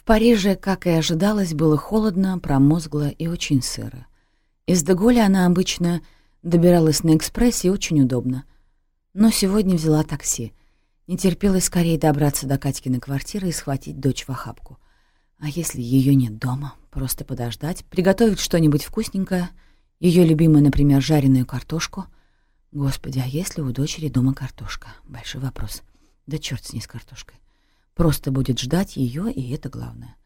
В Париже, как и ожидалось, было холодно, промозгло и очень сыро. Из Деголя она обычно добиралась на экспрессе очень удобно. Но сегодня взяла такси. Не терпелось скорее добраться до Катькиной квартиры и схватить дочь в охапку. А если ее нет дома, просто подождать, приготовить что-нибудь вкусненькое, ее любимую, например, жареную картошку. Господи, а если у дочери дома картошка? Большой вопрос. Да черт с ней с картошкой. Просто будет ждать ее, и это главное.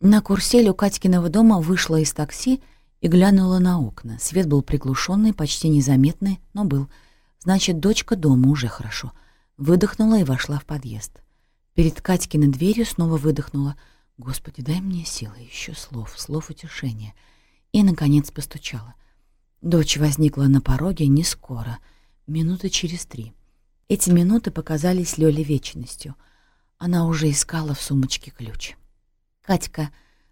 На курсель у Катькиного дома вышла из такси и глянула на окна. Свет был приглушенный, почти незаметный, но был. Значит, дочка дома уже хорошо. Выдохнула и вошла в подъезд. Перед Катькиной дверью снова выдохнула. «Господи, дай мне силы, еще слов, слов утешения». И, наконец, постучала. Дочь возникла на пороге не скоро, минуты через три. Эти минуты показались Лёле вечностью. Она уже искала в сумочке ключ. Катька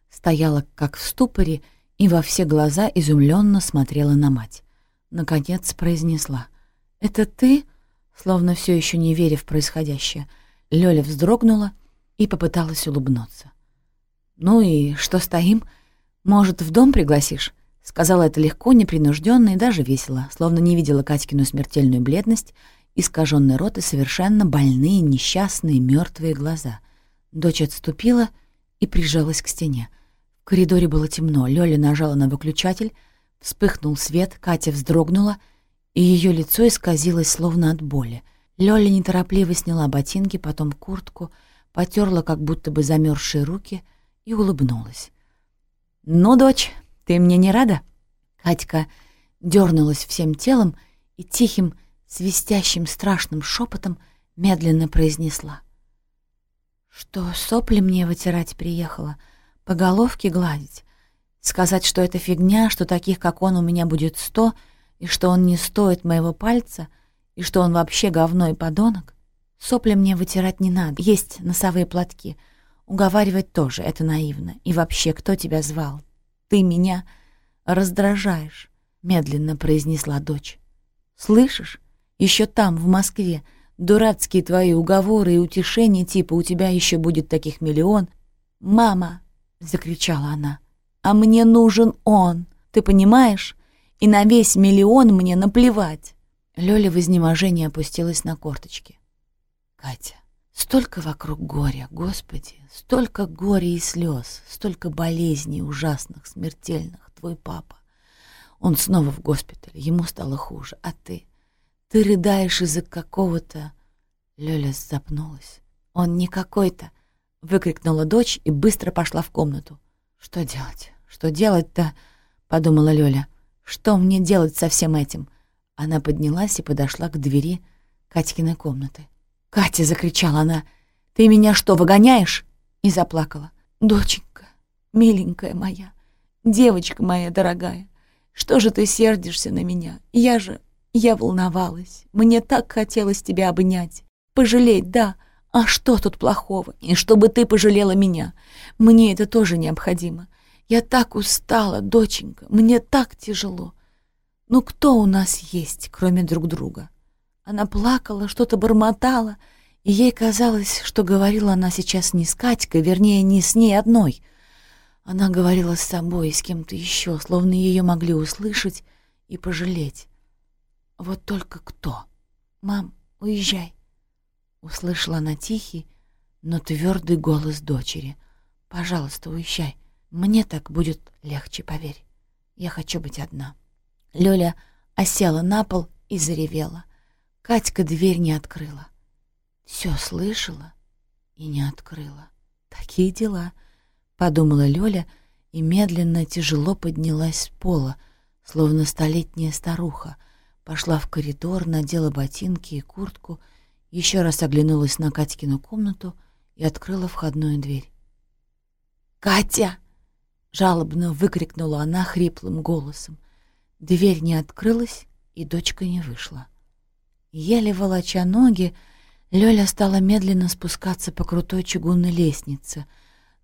стояла как в ступоре и во все глаза изумленно смотрела на мать. Наконец произнесла. «Это ты?» Словно все еще не веря в происходящее, Лёля вздрогнула и попыталась улыбнуться. «Ну и что стоим? Может, в дом пригласишь?» Сказала это легко, непринужденно и даже весело, словно не видела Катькину смертельную бледность, искаженный рот и совершенно больные, несчастные, мертвые глаза. Дочь отступила и прижалась к стене. В коридоре было темно, Лёля нажала на выключатель, вспыхнул свет, Катя вздрогнула — и ее лицо исказилось словно от боли. Лёля неторопливо сняла ботинки, потом куртку, потерла как будто бы замерзшие руки и улыбнулась. «Ну, дочь, ты мне не рада?» Катька дернулась всем телом и тихим, свистящим страшным шепотом медленно произнесла. «Что сопли мне вытирать приехала, по головке гладить, сказать, что это фигня, что таких, как он, у меня будет сто — и что он не стоит моего пальца, и что он вообще говно и подонок, сопли мне вытирать не надо. Есть носовые платки. Уговаривать тоже, это наивно. И вообще, кто тебя звал? Ты меня раздражаешь, медленно произнесла дочь. Слышишь? Еще там, в Москве, дурацкие твои уговоры и утешения, типа «у тебя еще будет таких миллион». «Мама!» — закричала она. «А мне нужен он, ты понимаешь? и на весь миллион мне наплевать. Лёля в изнеможении опустилась на корточки. Катя, столько вокруг горя, Господи, столько горя и слез, столько болезней ужасных, смертельных, твой папа. Он снова в госпитале, ему стало хуже, а ты? Ты рыдаешь из-за какого-то... Лёля запнулась. Он не какой-то, выкрикнула дочь и быстро пошла в комнату. Что делать? Что делать-то? подумала Лёля. Что мне делать со всем этим? Она поднялась и подошла к двери Катькиной комнаты. «Катя!» — закричала она. «Ты меня что, выгоняешь?» И заплакала. «Доченька, миленькая моя, девочка моя дорогая, что же ты сердишься на меня? Я же... Я волновалась. Мне так хотелось тебя обнять. Пожалеть, да. А что тут плохого? И чтобы ты пожалела меня. Мне это тоже необходимо. Я так устала, доченька, мне так тяжело. Ну кто у нас есть, кроме друг друга? Она плакала, что-то бормотала, и ей казалось, что говорила она сейчас не с Катькой, вернее, не с ней одной. Она говорила с собой и с кем-то еще, словно ее могли услышать и пожалеть. Вот только кто? «Мам, уезжай!» Услышала она тихий, но твердый голос дочери. «Пожалуйста, уезжай!» Мне так будет легче, поверь. Я хочу быть одна. Лёля осела на пол и заревела. Катька дверь не открыла. Все слышала и не открыла. Такие дела, подумала Лёля и медленно тяжело поднялась с пола, словно столетняя старуха, пошла в коридор, надела ботинки и куртку, еще раз оглянулась на Катькину комнату и открыла входную дверь. «Катя!» Жалобно выкрикнула она хриплым голосом. Дверь не открылась, и дочка не вышла. Еле волоча ноги, Лёля стала медленно спускаться по крутой чугунной лестнице.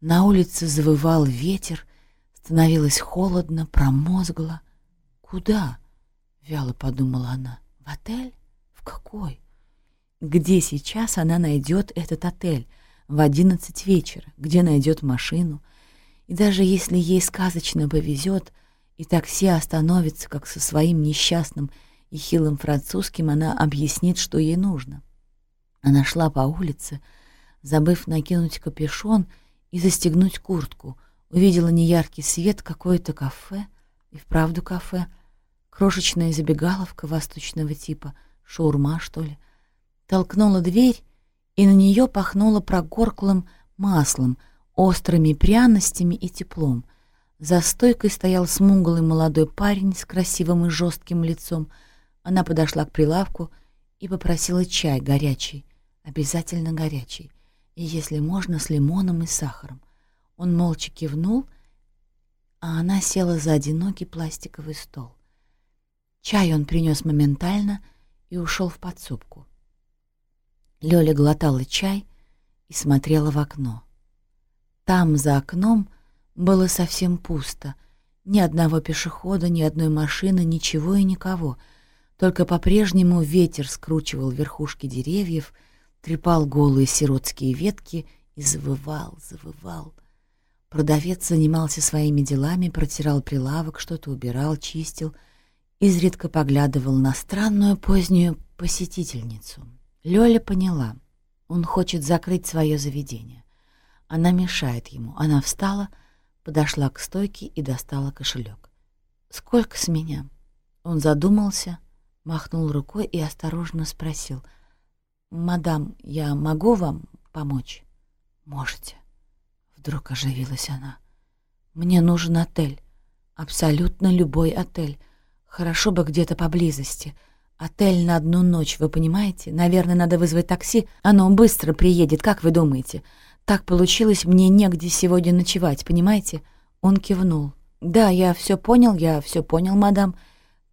На улице завывал ветер, становилось холодно, промозгло. «Куда?» — вяло подумала она. «В отель? В какой?» Где сейчас она найдет этот отель? в одиннадцать вечера, где найдет машину. И даже если ей сказочно повезет, и такси остановится, как со своим несчастным и хилым французским, она объяснит, что ей нужно. Она шла по улице, забыв накинуть капюшон и застегнуть куртку, увидела неяркий свет, какое-то кафе, и вправду кафе, крошечная забегаловка восточного типа, шаурма, что ли. Толкнула дверь, и на нее пахнуло прогорклым маслом, острыми пряностями и теплом. За стойкой стоял смуглый молодой парень с красивым и жестким лицом. Она подошла к прилавку и попросила чай горячий, обязательно горячий, и, если можно, с лимоном и сахаром. Он молча кивнул, а она села за одинокий пластиковый стол. Чай он принес моментально и ушел в подсобку. Лёля глотала чай и смотрела в окно. Там, за окном, было совсем пусто. Ни одного пешехода, ни одной машины, ничего и никого. Только по-прежнему ветер скручивал верхушки деревьев, трепал голые сиротские ветки и завывал, завывал. Продавец занимался своими делами, протирал прилавок, что-то убирал, чистил, изредка поглядывал на странную позднюю посетительницу. Лёля поняла, он хочет закрыть свое заведение. Она мешает ему. Она встала, подошла к стойке и достала кошелек. «Сколько с меня?» Он задумался, махнул рукой и осторожно спросил. «Мадам, я могу вам помочь?» «Можете». Вдруг оживилась она. «Мне нужен отель. Абсолютно любой отель. Хорошо бы где-то поблизости. Отель на одну ночь, вы понимаете? Наверное, надо вызвать такси. Оно быстро приедет, как вы думаете? Так получилось, мне негде сегодня ночевать, понимаете?» Он кивнул. «Да, я все понял, я все понял, мадам.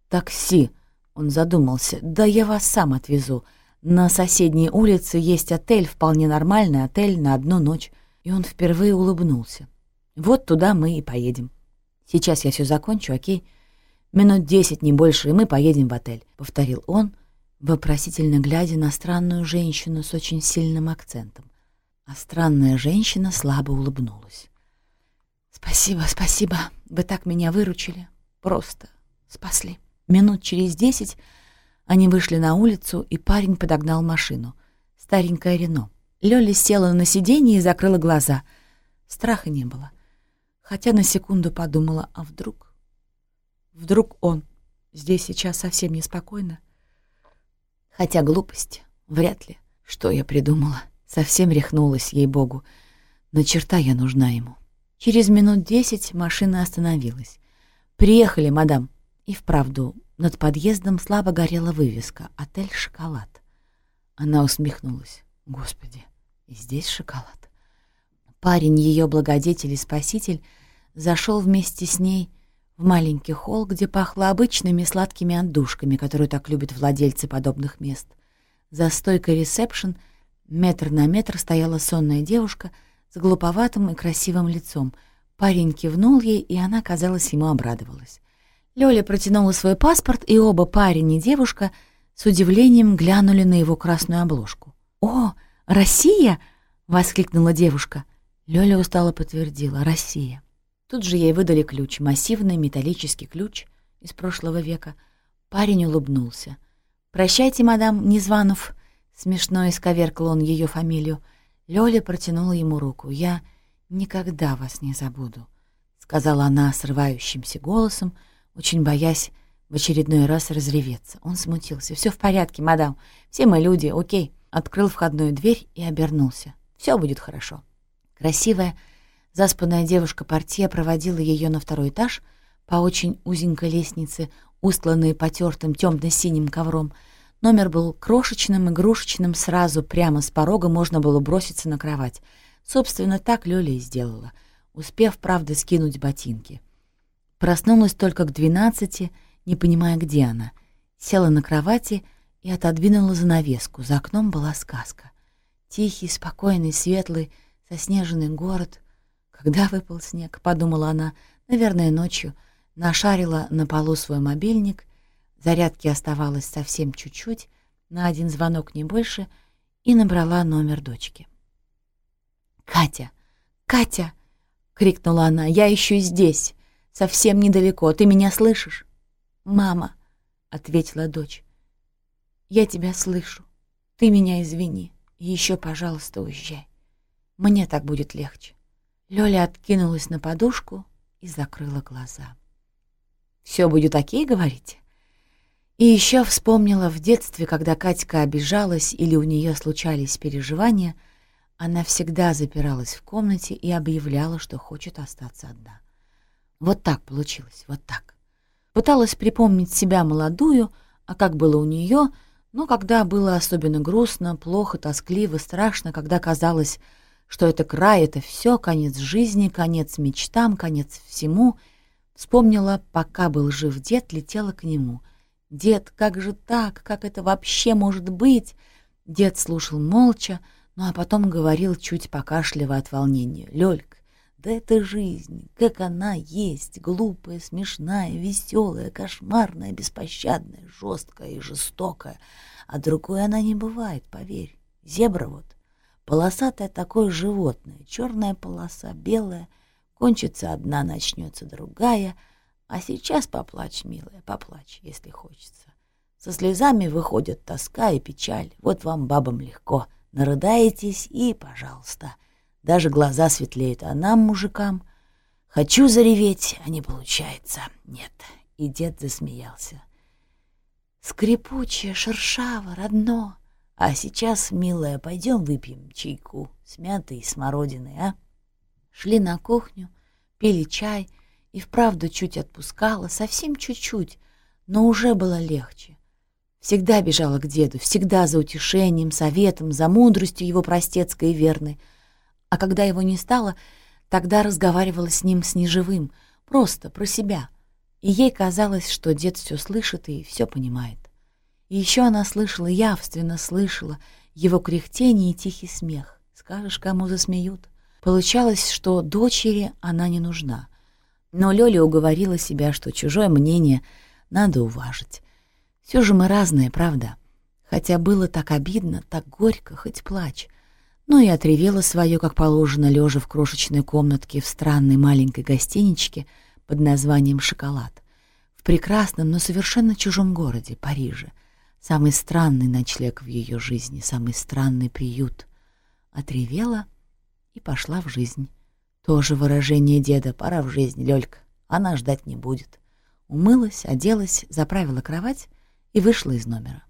Такси». Он задумался. «Да я вас сам отвезу. На соседней улице есть отель, вполне нормальный отель на одну ночь». И он впервые улыбнулся. «Вот туда мы и поедем. Сейчас я все закончу, окей? Минут десять, не больше, и мы поедем в отель», — повторил он, вопросительно глядя на странную женщину с очень сильным акцентом а странная женщина слабо улыбнулась. «Спасибо, спасибо, вы так меня выручили. Просто спасли». Минут через десять они вышли на улицу, и парень подогнал машину. Старенькая Рено. Лёля села на сиденье и закрыла глаза. Страха не было. Хотя на секунду подумала, а вдруг? Вдруг он здесь сейчас совсем неспокойно? Хотя глупость, вряд ли. Что я придумала? Совсем рехнулась, ей-богу. На черта я нужна ему. Через минут десять машина остановилась. «Приехали, мадам». И вправду, над подъездом слабо горела вывеска «Отель Шоколад». Она усмехнулась. «Господи, и здесь шоколад». Парень, ее благодетель и спаситель, зашел вместе с ней в маленький холл, где пахло обычными сладкими отдушками, которые так любят владельцы подобных мест. За стойкой ресепшн — Метр на метр стояла сонная девушка с глуповатым и красивым лицом. Парень кивнул ей, и она, казалось, ему обрадовалась. Лёля протянула свой паспорт, и оба парень и девушка с удивлением глянули на его красную обложку. «О, Россия!» — воскликнула девушка. Лёля устало подтвердила «Россия». Тут же ей выдали ключ, массивный металлический ключ из прошлого века. Парень улыбнулся. «Прощайте, мадам Незванов», Смешно исковеркал он ее фамилию. Лёля протянула ему руку. «Я никогда вас не забуду», — сказала она срывающимся голосом, очень боясь в очередной раз разреветься. Он смутился. Все в порядке, мадам. Все мы люди, окей». Открыл входную дверь и обернулся. Все будет хорошо». Красивая, заспанная девушка-портье проводила ее на второй этаж по очень узенькой лестнице, устланной потертым темно-синим ковром, Номер был крошечным, игрушечным, сразу прямо с порога можно было броситься на кровать. Собственно, так Лёля и сделала, успев, правда, скинуть ботинки. Проснулась только к двенадцати, не понимая, где она. Села на кровати и отодвинула занавеску. За окном была сказка. Тихий, спокойный, светлый, заснеженный город. Когда выпал снег, подумала она, наверное, ночью, нашарила на полу свой мобильник Зарядки оставалось совсем чуть-чуть, на один звонок не больше, и набрала номер дочки. «Катя! Катя!» — крикнула она. «Я еще здесь, совсем недалеко. Ты меня слышишь?» «Мама!» — ответила дочь. «Я тебя слышу. Ты меня извини. И еще, пожалуйста, уезжай. Мне так будет легче». Лёля откинулась на подушку и закрыла глаза. «Все будет окей, говорите?» И еще вспомнила в детстве, когда Катька обижалась или у нее случались переживания, она всегда запиралась в комнате и объявляла, что хочет остаться одна. Вот так получилось, вот так. Пыталась припомнить себя молодую, а как было у нее, но когда было особенно грустно, плохо, тоскливо, страшно, когда казалось, что это край, это все, конец жизни, конец мечтам, конец всему, вспомнила, пока был жив дед, летела к нему — «Дед, как же так? Как это вообще может быть?» Дед слушал молча, ну а потом говорил, чуть покашливая от волнения. «Лёлька, да это жизнь, как она есть, глупая, смешная, веселая, кошмарная, беспощадная, жесткая и жестокая. А другой она не бывает, поверь. Зебра вот, полосатое такое животное, черная полоса, белая, кончится одна, начнется другая — а сейчас поплачь, милая, поплачь, если хочется. Со слезами выходят тоска и печаль. Вот вам, бабам, легко. Нарыдаетесь и, пожалуйста. Даже глаза светлеют, а нам, мужикам, хочу зареветь, а не получается. Нет. И дед засмеялся. Скрипучее, шершаво, родно. А сейчас, милая, пойдем выпьем чайку с мятой и смородиной, а? Шли на кухню, пили чай — и вправду чуть отпускала, совсем чуть-чуть, но уже было легче. Всегда бежала к деду, всегда за утешением, советом, за мудростью его простецкой и верной. А когда его не стало, тогда разговаривала с ним с неживым, просто про себя. И ей казалось, что дед все слышит и все понимает. И еще она слышала, явственно слышала, его кряхтение и тихий смех. Скажешь, кому засмеют. Получалось, что дочери она не нужна — но Лёля уговорила себя, что чужое мнение надо уважить. Все же мы разные, правда? Хотя было так обидно, так горько, хоть плачь. Ну и отревела свое, как положено, лежа в крошечной комнатке в странной маленькой гостиничке под названием «Шоколад». В прекрасном, но совершенно чужом городе, Париже. Самый странный ночлег в ее жизни, самый странный приют. Отревела и пошла в жизнь. Тоже выражение деда «пора в жизнь, Лёлька, она ждать не будет». Умылась, оделась, заправила кровать и вышла из номера.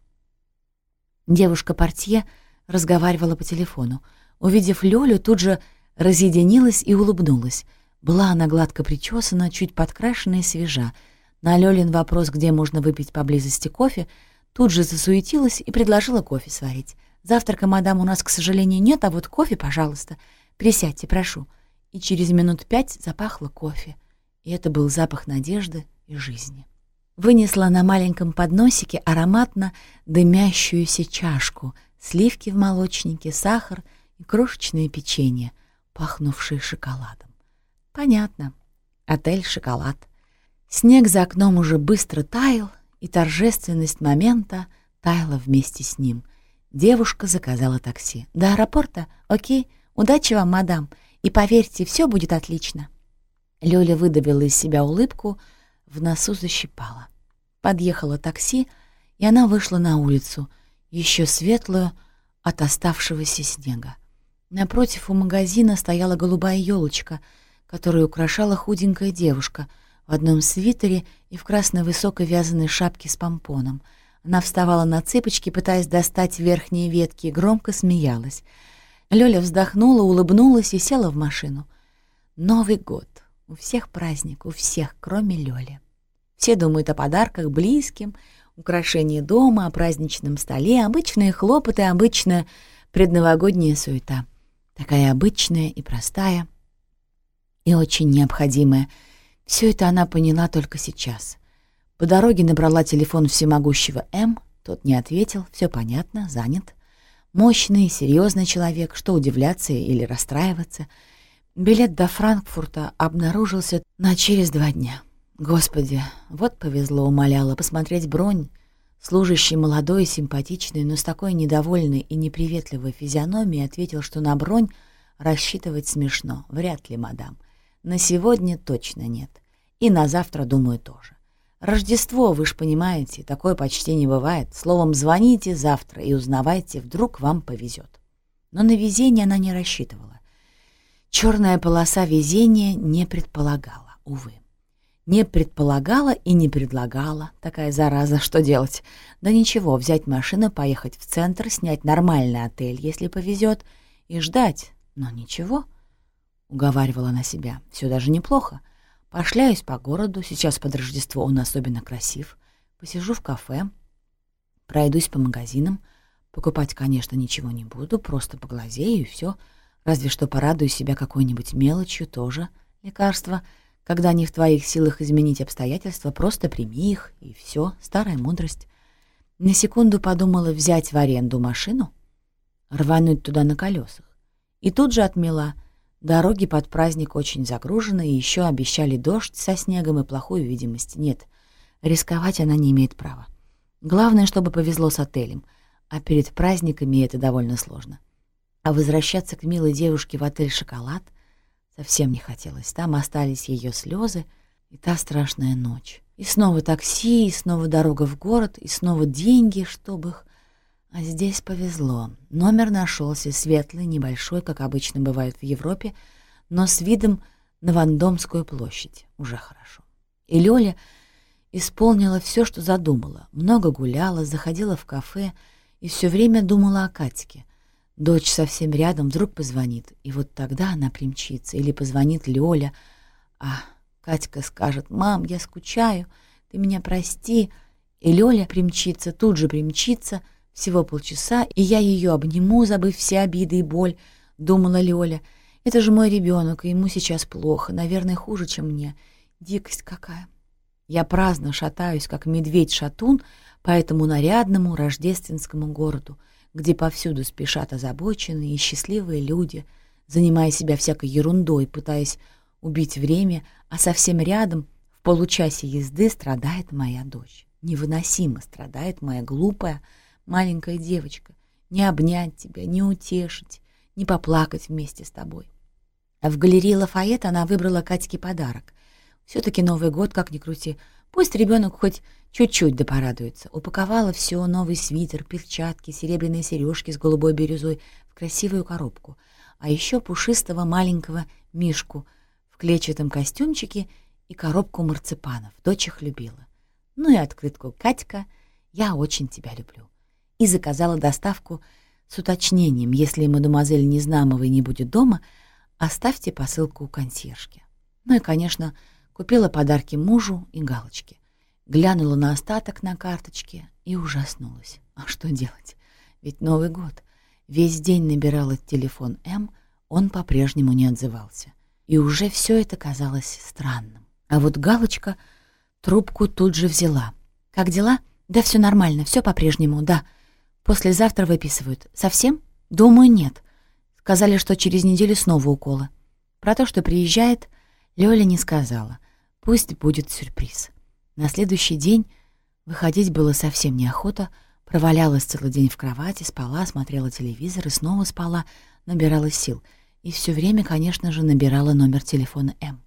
Девушка-портье разговаривала по телефону. Увидев Лёлю, тут же разъединилась и улыбнулась. Была она гладко причесана, чуть подкрашена и свежа. На Лёлин вопрос, где можно выпить поблизости кофе, тут же засуетилась и предложила кофе сварить. «Завтрака, мадам, у нас, к сожалению, нет, а вот кофе, пожалуйста. Присядьте, прошу» и через минут пять запахло кофе, и это был запах надежды и жизни. Вынесла на маленьком подносике ароматно дымящуюся чашку, сливки в молочнике, сахар и крошечное печенье, пахнувшее шоколадом. Понятно. Отель «Шоколад». Снег за окном уже быстро таял, и торжественность момента таяла вместе с ним. Девушка заказала такси. «До аэропорта? Окей. Удачи вам, мадам. И поверьте, все будет отлично. Лёля выдавила из себя улыбку, в носу защипала. Подъехало такси, и она вышла на улицу, еще светлую от оставшегося снега. Напротив у магазина стояла голубая елочка, которую украшала худенькая девушка в одном свитере и в красной высокой вязаной шапке с помпоном. Она вставала на цыпочки, пытаясь достать верхние ветки, и громко смеялась — Лёля вздохнула, улыбнулась и села в машину. Новый год. У всех праздник, у всех, кроме Лёли. Все думают о подарках близким, украшении дома, о праздничном столе, обычные хлопоты, обычная предновогодняя суета. Такая обычная и простая, и очень необходимая. Все это она поняла только сейчас. По дороге набрала телефон всемогущего М, тот не ответил, все понятно, занят. Мощный, серьезный человек, что удивляться или расстраиваться. Билет до Франкфурта обнаружился на через два дня. Господи, вот повезло, умоляла, посмотреть бронь. Служащий молодой, симпатичный, но с такой недовольной и неприветливой физиономией ответил, что на бронь Рассчитывать смешно. Вряд ли, мадам. На сегодня точно нет. И на завтра, думаю, тоже. Рождество, вы ж понимаете, такое почти не бывает. Словом, звоните завтра и узнавайте, вдруг вам повезет. Но на везение она не рассчитывала. Черная полоса везения не предполагала, увы. Не предполагала и не предлагала. Такая зараза, что делать? Да ничего, взять машину, поехать в центр, снять нормальный отель, если повезет, и ждать. Но ничего, уговаривала на себя, все даже неплохо. Пошляюсь по городу, сейчас под Рождество он особенно красив. Посижу в кафе, пройдусь по магазинам. Покупать, конечно, ничего не буду, просто поглазею и все. Разве что порадую себя какой-нибудь мелочью тоже. Лекарство, когда не в твоих силах изменить обстоятельства, просто прими их, и все, старая мудрость. На секунду подумала взять в аренду машину, рвануть туда на колесах. И тут же отмела — Дороги под праздник очень загружены, и еще обещали дождь со снегом и плохую видимость. Нет, рисковать она не имеет права. Главное, чтобы повезло с отелем, а перед праздниками это довольно сложно. А возвращаться к милой девушке в отель «Шоколад» совсем не хотелось. Там остались ее слезы и та страшная ночь. И снова такси, и снова дорога в город, и снова деньги, чтобы их а здесь повезло. Номер нашелся светлый, небольшой, как обычно бывает в Европе, но с видом на Вандомскую площадь. Уже хорошо. И Лёля исполнила все, что задумала. Много гуляла, заходила в кафе и все время думала о Катьке. Дочь совсем рядом вдруг позвонит, и вот тогда она примчится. Или позвонит Лёля, а Катька скажет «Мам, я скучаю, ты меня прости». И Лёля примчится, тут же примчится — всего полчаса, и я ее обниму, забыв все обиды и боль, — думала Лёля. Это же мой ребенок, и ему сейчас плохо, наверное, хуже, чем мне. Дикость какая. Я праздно шатаюсь, как медведь-шатун, по этому нарядному рождественскому городу, где повсюду спешат озабоченные и счастливые люди, занимая себя всякой ерундой, пытаясь убить время, а совсем рядом, в получасе езды, страдает моя дочь. Невыносимо страдает моя глупая, маленькая девочка, не обнять тебя, не утешить, не поплакать вместе с тобой. А в галерее Лафайет она выбрала Катьке подарок. Все-таки Новый год, как ни крути, пусть ребенок хоть чуть-чуть да порадуется. Упаковала все, новый свитер, перчатки, серебряные сережки с голубой бирюзой в красивую коробку, а еще пушистого маленького Мишку в клетчатом костюмчике и коробку марципанов. Дочь их любила. Ну и открытку «Катька, я очень тебя люблю» и заказала доставку с уточнением, если мадемуазель Незнамовой не будет дома, оставьте посылку у консьержки. Ну и, конечно, купила подарки мужу и галочки. Глянула на остаток на карточке и ужаснулась. А что делать? Ведь Новый год. Весь день набирала телефон М, он по-прежнему не отзывался. И уже все это казалось странным. А вот галочка трубку тут же взяла. «Как дела?» «Да все нормально, все по-прежнему, да». Послезавтра выписывают. Совсем? Думаю, нет. Сказали, что через неделю снова уколы. Про то, что приезжает, Лёля не сказала. Пусть будет сюрприз. На следующий день выходить было совсем неохота, провалялась целый день в кровати, спала, смотрела телевизор и снова спала, набирала сил. И все время, конечно же, набирала номер телефона М.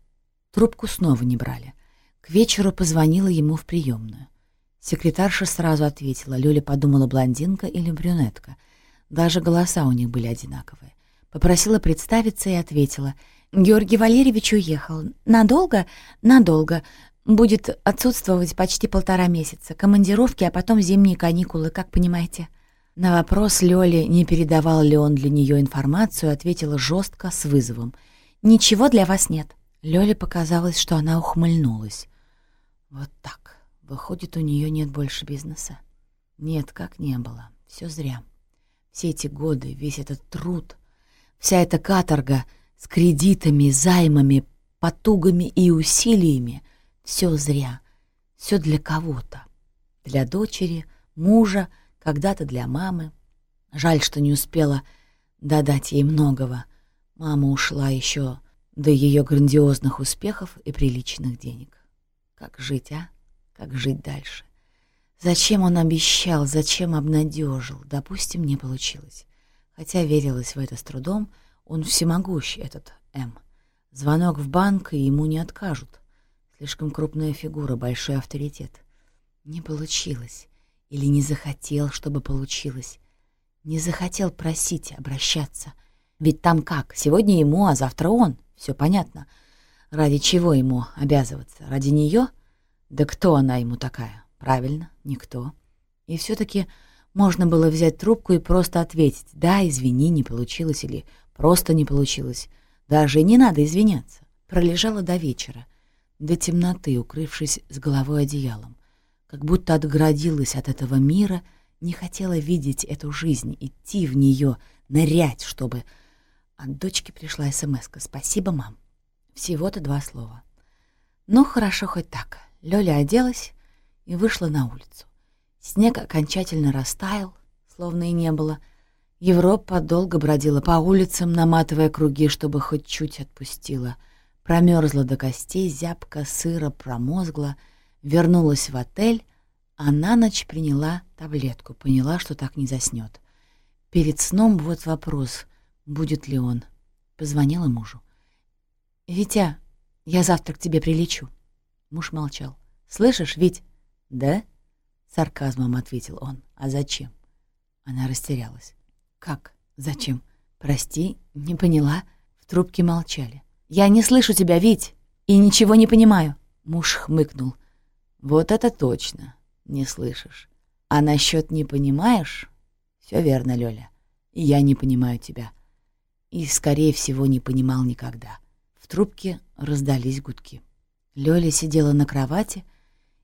Трубку снова не брали. К вечеру позвонила ему в приемную. Секретарша сразу ответила. Лёля подумала, блондинка или брюнетка. Даже голоса у них были одинаковые. Попросила представиться и ответила. «Георгий Валерьевич уехал. Надолго? Надолго. Будет отсутствовать почти полтора месяца. Командировки, а потом зимние каникулы, как понимаете». На вопрос Лёли, не передавал ли он для нее информацию, ответила жестко, с вызовом. «Ничего для вас нет». Лёле показалось, что она ухмыльнулась. «Вот так». Выходит, у нее нет больше бизнеса. Нет, как не было. Все зря. Все эти годы, весь этот труд, вся эта каторга с кредитами, займами, потугами и усилиями — все зря. Все для кого-то. Для дочери, мужа, когда-то для мамы. Жаль, что не успела додать ей многого. Мама ушла еще до ее грандиозных успехов и приличных денег. Как жить, а? Как жить дальше? Зачем он обещал, зачем обнадежил? Допустим, не получилось. Хотя верилось в это с трудом, Он всемогущ, этот М. Звонок в банк, и ему не откажут. Слишком крупная фигура, большой авторитет. Не получилось. Или не захотел, чтобы получилось. Не захотел просить, обращаться. Ведь там как? Сегодня ему, а завтра он. Все понятно. Ради чего ему обязываться? Ради нее? Да кто она ему такая? Правильно, никто. И все-таки можно было взять трубку и просто ответить «Да, извини, не получилось» или «Просто не получилось». Даже не надо извиняться. Пролежала до вечера, до темноты, укрывшись с головой одеялом. Как будто отгородилась от этого мира, не хотела видеть эту жизнь, идти в нее, нырять, чтобы... От дочки пришла смс -ка. «Спасибо, мам». Всего-то два слова. Ну, хорошо хоть так. Лёля оделась и вышла на улицу. Снег окончательно растаял, словно и не было. Европа долго бродила по улицам, наматывая круги, чтобы хоть чуть отпустила. Промерзла до костей, зябко, сыро, промозгла. Вернулась в отель, а на ночь приняла таблетку, поняла, что так не заснет. Перед сном вот вопрос, будет ли он. Позвонила мужу. «Витя, я завтра к тебе прилечу». Муж молчал. «Слышишь, Вить?» «Да?» Сарказмом ответил он. «А зачем?» Она растерялась. «Как? Зачем? Прости, не поняла». В трубке молчали. «Я не слышу тебя, Вить, и ничего не понимаю». Муж хмыкнул. «Вот это точно, не слышишь. А насчет не понимаешь? Все верно, Лёля. Я не понимаю тебя. И, скорее всего, не понимал никогда». В трубке раздались гудки. Лёля сидела на кровати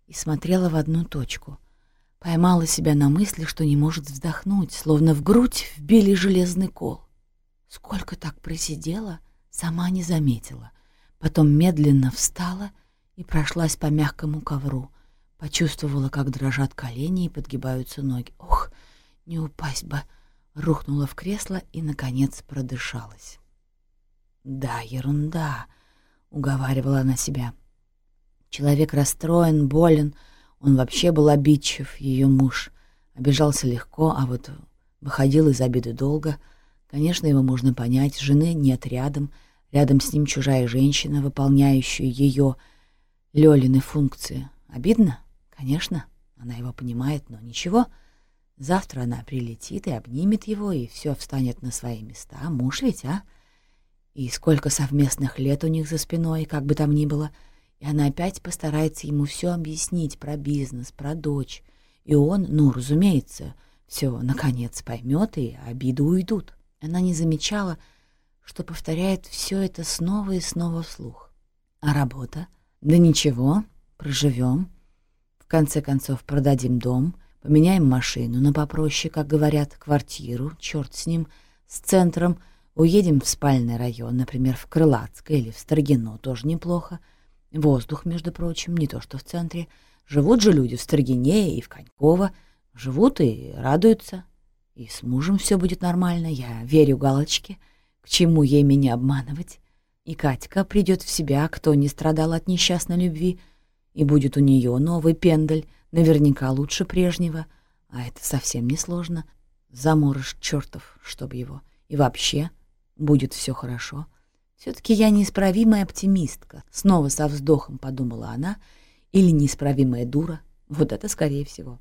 и смотрела в одну точку — Поймала себя на мысли, что не может вздохнуть, словно в грудь вбили железный кол. Сколько так просидела, сама не заметила. Потом медленно встала и прошлась по мягкому ковру. Почувствовала, как дрожат колени и подгибаются ноги. Ох, не упасть бы! Рухнула в кресло и, наконец, продышалась. «Да, ерунда», — уговаривала она себя. «Человек расстроен, болен, — он вообще был обидчив, ее муж. Обижался легко, а вот выходил из обиды долго. Конечно, его можно понять. Жены нет рядом. Рядом с ним чужая женщина, выполняющая ее Лёлины функции. Обидно? Конечно. Она его понимает, но ничего. Завтра она прилетит и обнимет его, и все встанет на свои места. Муж ведь, а? И сколько совместных лет у них за спиной, как бы там ни было — и она опять постарается ему все объяснить про бизнес, про дочь. И он, ну, разумеется, все, наконец, поймет, и обиды уйдут. Она не замечала, что повторяет все это снова и снова вслух. А работа? Да ничего, проживем. В конце концов, продадим дом, поменяем машину на попроще, как говорят, квартиру, черт с ним, с центром, уедем в спальный район, например, в Крылатское или в Строгино, тоже неплохо — Воздух, между прочим, не то что в центре. Живут же люди в Строгине и в Коньково. Живут и радуются. И с мужем все будет нормально. Я верю галочке. К чему ей меня обманывать? И Катька придет в себя, кто не страдал от несчастной любви. И будет у нее новый пендель, наверняка лучше прежнего. А это совсем не сложно. Заморыш чертов, чтоб его. И вообще будет все хорошо. — все-таки я неисправимая оптимистка, снова со вздохом подумала она, или неисправимая дура, вот это скорее всего.